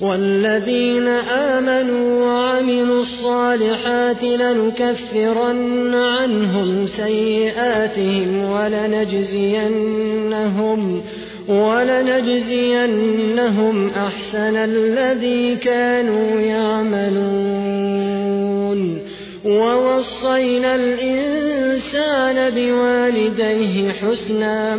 والذين آمنوا وعملوا الصالحات لنكفرن عنهم سيئاتهم ولنجزينهم ولنجزينهم أحسن الذي كانوا يعملون. ووصينا الإنسان بوالديه حسنا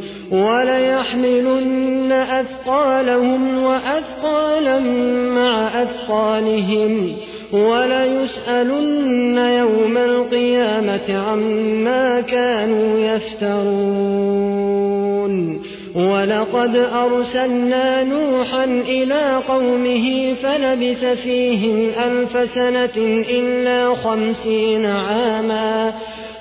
وليحملن أثقالهم وأثقالا مع أثقالهم وليسألن يوم القيامة عما كانوا يفترون ولقد أرسلنا نوحا إلى قومه فلبث فيهم ألف سنة إلا خمسين عاما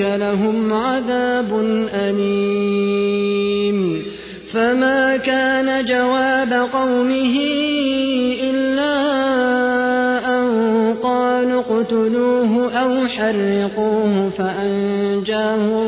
لهم عذاب أليم. فما كان جواب قومه إلا أن قالوا اقتلوه أو حرقوه فأنجاه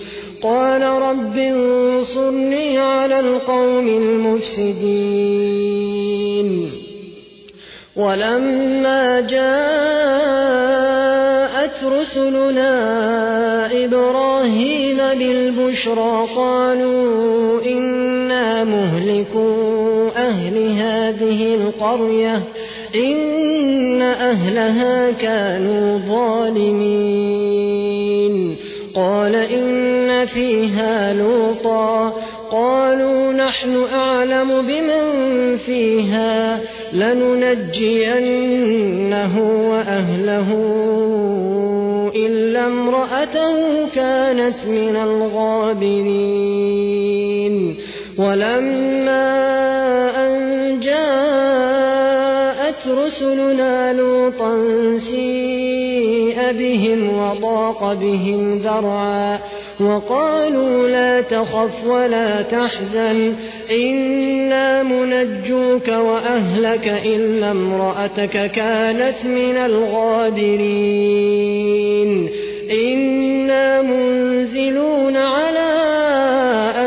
قال رب انصرني على القوم المفسدين. ولما جاءت رسلنا إبراهيم بالبشرى قالوا إنا مهلكوا أهل هذه القرية إن أهلها كانوا ظالمين. قال إن فيها لوطا. قالوا نحن أعلم بمن فيها لننجينه وأهله إلا امرأته كانت من الغابرين. ولما أن جاءت رسلنا لوطا سيء بهم وضاق بهم ذرعا وقالوا لا تخف ولا تحزن إنا منجوك وأهلك إلا امرأتك كانت من الغابرين إنا منزلون على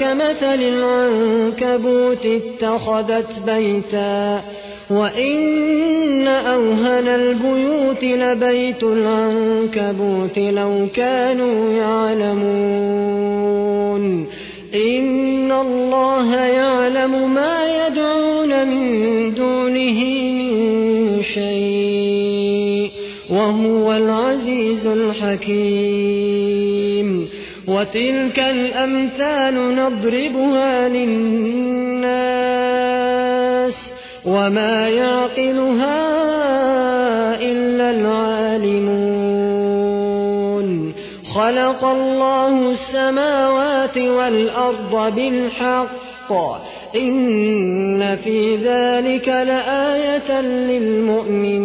كمثل العنكبوت اتخذت بيتا وإن أوهن البيوت لبيت العنكبوت لو كانوا يعلمون. إن الله يعلم ما يدعون من دونه من شيء وهو العزيز الحكيم. وتلك الأمثال نضربها للناس وما يعقلها إلا العالمون. خلق الله السماوات والأرض بالحق. إن في ذلك لآية للمؤمنين.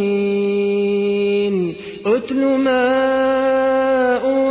اتل ما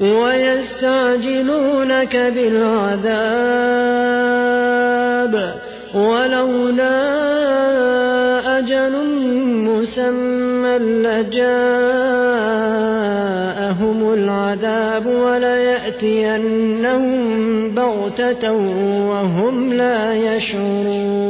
ويستعجلونك بالعذاب ولولا أجل مسمى لجاءهم العذاب وليأتينهم بغتة وهم لا يشعرون